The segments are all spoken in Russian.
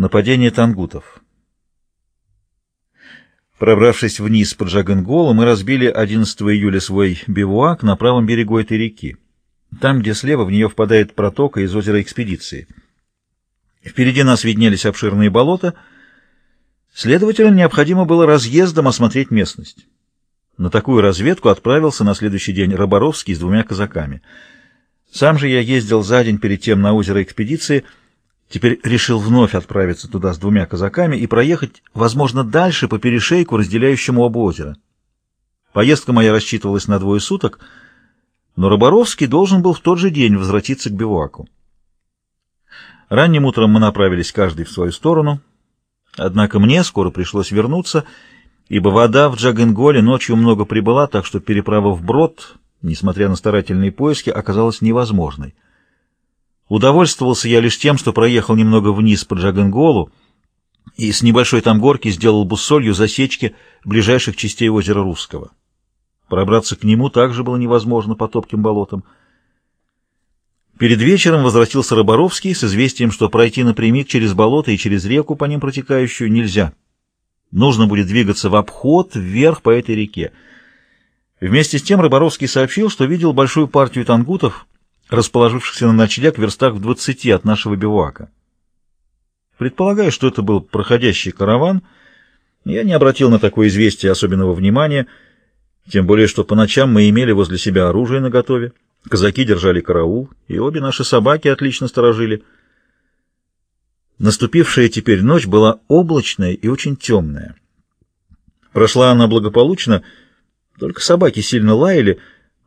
Нападение тангутов. Пробравшись вниз по Джагенголу, мы разбили 11 июля свой бивуак на правом берегу этой реки, там, где слева в нее впадает протока из озера Экспедиции. Впереди нас виднелись обширные болота, следовательно, необходимо было разъездом осмотреть местность. На такую разведку отправился на следующий день Роборовский с двумя казаками. Сам же я ездил за день перед тем на озеро Экспедиции — Теперь решил вновь отправиться туда с двумя казаками и проехать, возможно, дальше по перешейку, разделяющему оба озера. Поездка моя рассчитывалась на двое суток, но Роборовский должен был в тот же день возвратиться к бивуаку. Ранним утром мы направились каждый в свою сторону, однако мне скоро пришлось вернуться, ибо вода в Джагенголе ночью много прибыла, так что переправа в брод, несмотря на старательные поиски, оказалась невозможной. Удовольствовался я лишь тем, что проехал немного вниз по Джагенголу и с небольшой там горки сделал буссолью засечки ближайших частей озера Русского. Пробраться к нему также было невозможно по топким болотам. Перед вечером возвратился Роборовский с известием, что пройти напрямик через болото и через реку, по ним протекающую, нельзя. Нужно будет двигаться в обход вверх по этой реке. Вместе с тем Роборовский сообщил, что видел большую партию тангутов, расположившихся на ночлег в верстах в двадцати от нашего бивуака. Предполагая, что это был проходящий караван, я не обратил на такое известие особенного внимания, тем более, что по ночам мы имели возле себя оружие наготове, казаки держали караул, и обе наши собаки отлично сторожили. Наступившая теперь ночь была облачная и очень темная. Прошла она благополучно, только собаки сильно лаяли,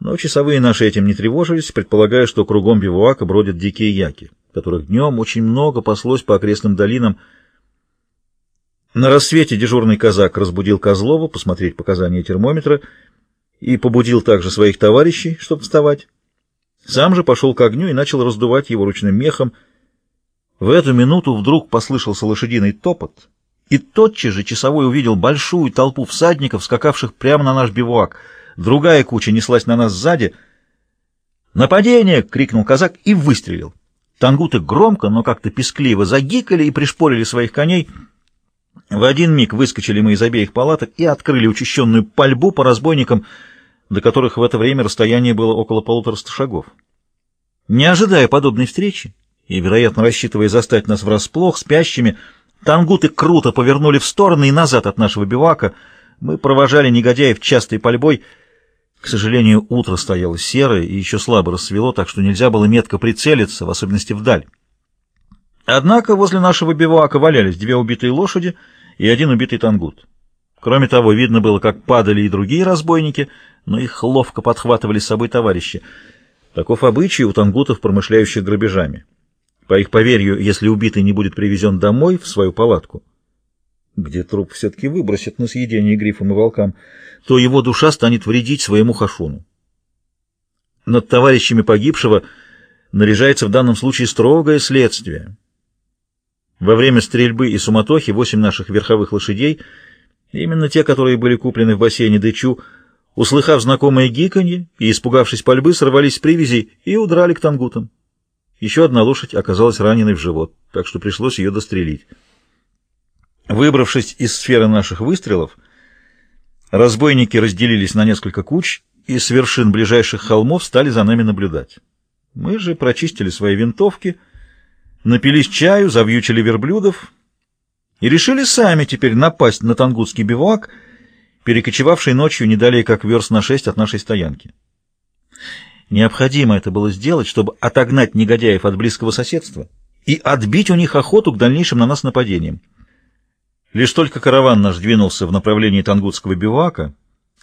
но часовые наши этим не тревожились, предполагая, что кругом бивуака бродят дикие яки, которых днем очень много паслось по окрестным долинам. На рассвете дежурный казак разбудил Козлова посмотреть показания термометра и побудил также своих товарищей, чтобы вставать. Сам же пошел к огню и начал раздувать его ручным мехом. В эту минуту вдруг послышался лошадиный топот, и тотчас же часовой увидел большую толпу всадников, скакавших прямо на наш бивуак — Другая куча неслась на нас сзади. «Нападение!» — крикнул казак и выстрелил. Тангуты громко, но как-то пескливо загикали и пришпорили своих коней. В один миг выскочили мы из обеих палаток и открыли учащенную пальбу по разбойникам, до которых в это время расстояние было около полутораста шагов. Не ожидая подобной встречи и, вероятно, рассчитывая застать нас врасплох спящими, тангуты круто повернули в стороны и назад от нашего бивака. Мы провожали негодяев частой пальбой — к сожалению, утро стояло серое и еще слабо рассвело, так что нельзя было метко прицелиться, в особенности вдаль. Однако возле нашего бивуака валялись две убитые лошади и один убитый тангут. Кроме того, видно было, как падали и другие разбойники, но их ловко подхватывали с собой товарищи. Таков обычай у тангутов, промышляющих грабежами. По их поверью, если убитый не будет привезен домой, в свою палатку, где труп все-таки выбросят на съедение грифам и волкам, то его душа станет вредить своему хашуну. Над товарищами погибшего наряжается в данном случае строгое следствие. Во время стрельбы и суматохи восемь наших верховых лошадей, именно те, которые были куплены в бассейне Дычу, услыхав знакомое гиканье и испугавшись пальбы, сорвались с привязи и удрали к тангутам. Еще одна лошадь оказалась раненой в живот, так что пришлось ее дострелить. Выбравшись из сферы наших выстрелов, разбойники разделились на несколько куч и с вершин ближайших холмов стали за нами наблюдать. Мы же прочистили свои винтовки, напились чаю, завьючили верблюдов и решили сами теперь напасть на тангутский бивуак, перекочевавший ночью не далее как верст на шесть от нашей стоянки. Необходимо это было сделать, чтобы отогнать негодяев от близкого соседства и отбить у них охоту к дальнейшим на нас нападениям. Лишь только караван наш двинулся в направлении Тангутского бивака,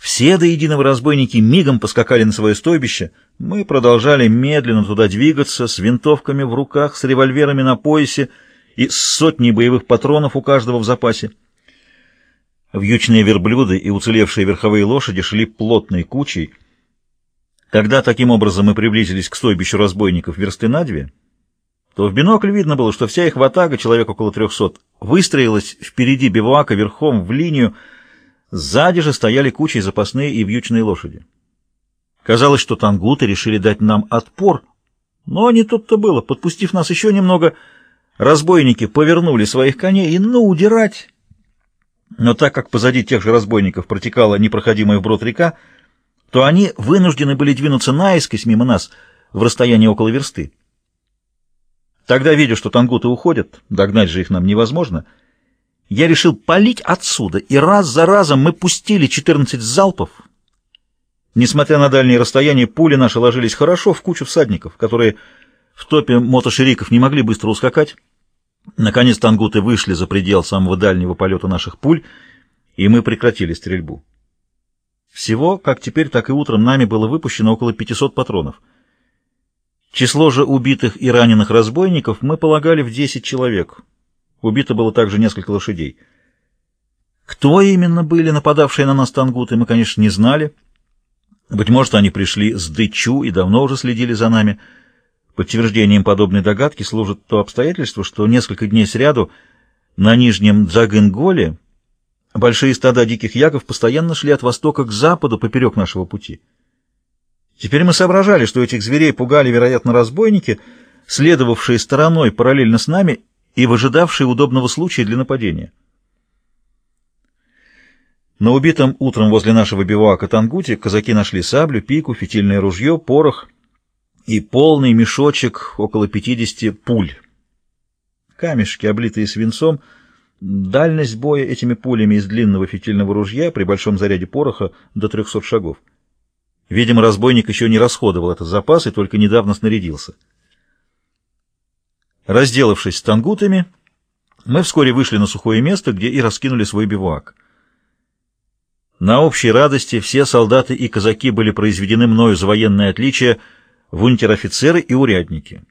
все до единого разбойники мигом поскакали на свое стойбище. Мы продолжали медленно туда двигаться, с винтовками в руках, с револьверами на поясе и с сотней боевых патронов у каждого в запасе. Вьючные верблюды и уцелевшие верховые лошади шли плотной кучей. Когда таким образом мы приблизились к стойбищу разбойников версты на две, то в бинокль видно было, что вся их ватага, человек около трехсот, выстроилась впереди бивуака верхом в линию, сзади же стояли кучей запасные и вьючные лошади. Казалось, что тангуты решили дать нам отпор, но не тут-то было. Подпустив нас еще немного, Разбойники повернули своих коней и, ну, удирать. Но так как позади тех же разбойников протекала непроходимая вброд река, то они вынуждены были двинуться наискось мимо нас в расстоянии около версты. Тогда, видя, что тангуты уходят, догнать же их нам невозможно, я решил палить отсюда, и раз за разом мы пустили 14 залпов. Несмотря на дальние расстояния, пули наши ложились хорошо в кучу всадников, которые в топе мотошериков не могли быстро ускакать. Наконец тангуты вышли за предел самого дальнего полета наших пуль, и мы прекратили стрельбу. Всего, как теперь, так и утром, нами было выпущено около 500 патронов. Число же убитых и раненых разбойников мы полагали в 10 человек. Убито было также несколько лошадей. Кто именно были нападавшие на нас тангуты, мы, конечно, не знали. Быть может, они пришли с Дычу и давно уже следили за нами — Подтверждением подобной догадки служит то обстоятельство, что несколько дней сряду на Нижнем Джагенголе большие стада диких ягов постоянно шли от востока к западу поперек нашего пути. Теперь мы соображали, что этих зверей пугали, вероятно, разбойники, следовавшие стороной параллельно с нами и выжидавшие удобного случая для нападения. На убитом утром возле нашего бивуака Тангути казаки нашли саблю, пику, фитильное ружье, порох — и полный мешочек около 50 пуль. Камешки, облитые свинцом, дальность боя этими пулями из длинного фитильного ружья при большом заряде пороха до 300 шагов. Видимо, разбойник еще не расходовал этот запас и только недавно снарядился. Разделавшись с тангутами, мы вскоре вышли на сухое место, где и раскинули свой бивуак. На общей радости все солдаты и казаки были произведены мною за военное отличие – в унтер-офицеры и урядники.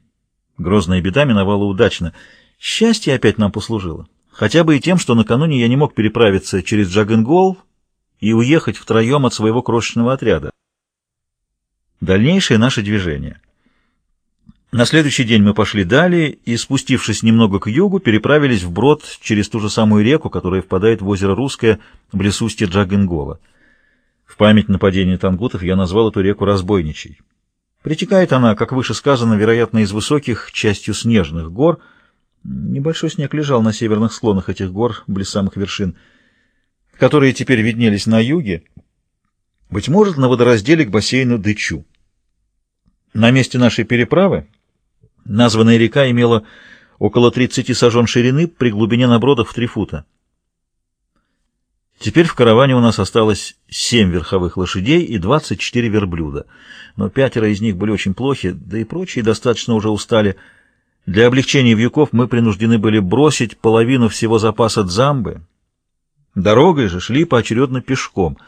Грозная беда миновала удачно. Счастье опять нам послужило. Хотя бы и тем, что накануне я не мог переправиться через Джагенгол и уехать втроем от своего крошечного отряда. Дальнейшее наше движение. На следующий день мы пошли далее и, спустившись немного к югу, переправились вброд через ту же самую реку, которая впадает в озеро Русское в лесустье Джагенгола. В память нападения тангутов я назвал эту реку Разбойничей. Притекает она, как выше сказано, вероятно, из высоких, частью снежных гор. Небольшой снег лежал на северных склонах этих гор, близ самых вершин, которые теперь виднелись на юге, быть может, на водоразделе к бассейну Дычу. На месте нашей переправы названная река имела около 30 сажен ширины при глубине набродов в 3 фута. Теперь в караване у нас осталось семь верховых лошадей и двадцать четыре верблюда, но пятеро из них были очень плохи, да и прочие достаточно уже устали. Для облегчения вьюков мы принуждены были бросить половину всего запаса дзамбы. Дорогой же шли поочередно пешком.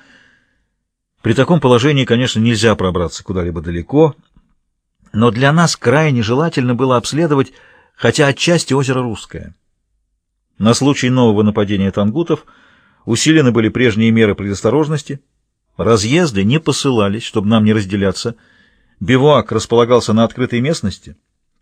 При таком положении, конечно, нельзя пробраться куда-либо далеко, но для нас крайне желательно было обследовать хотя отчасти озеро Русское. На случай нового нападения тангутов — Усилены были прежние меры предосторожности. Разъезды не посылались, чтобы нам не разделяться. Бивуак располагался на открытой местности,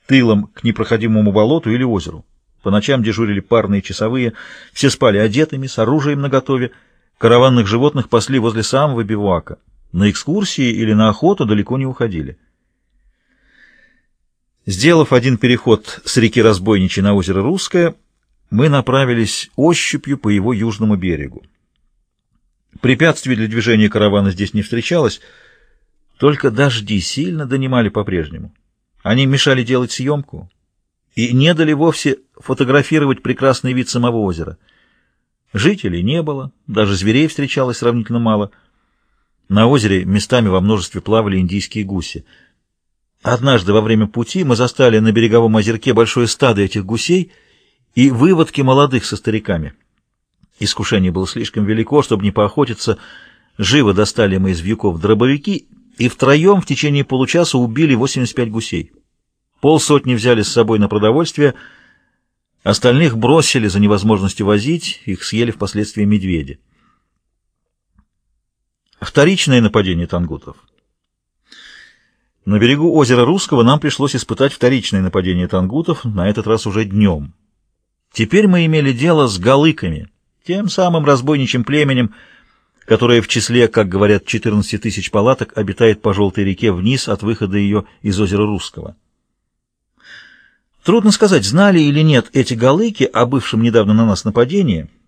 тылом к непроходимому болоту или озеру. По ночам дежурили парные часовые, все спали одетыми, с оружием наготове. Караванных животных пасли возле самого бивуака. На экскурсии или на охоту далеко не уходили. Сделав один переход с реки Разбойничьей на озеро Русское, мы направились ощупью по его южному берегу. Препятствий для движения каравана здесь не встречалось, только дожди сильно донимали по-прежнему. Они мешали делать съемку и не дали вовсе фотографировать прекрасный вид самого озера. Жителей не было, даже зверей встречалось сравнительно мало. На озере местами во множестве плавали индийские гуси. Однажды во время пути мы застали на береговом озерке большое стадо этих гусей — и выводки молодых со стариками. Искушение было слишком велико, чтобы не поохотиться. Живо достали мы из вьюков дробовики и втроем в течение получаса убили 85 гусей. Полсотни взяли с собой на продовольствие, остальных бросили за невозможностью возить, их съели впоследствии медведи. Вторичное нападение тангутов. На берегу озера Русского нам пришлось испытать вторичное нападение тангутов, на этот раз уже днем. Теперь мы имели дело с галыками, тем самым разбойничьим племенем, которое в числе, как говорят, 14 тысяч палаток обитает по Желтой реке вниз от выхода ее из озера Русского. Трудно сказать, знали или нет эти галыки о бывшем недавно на нас нападении —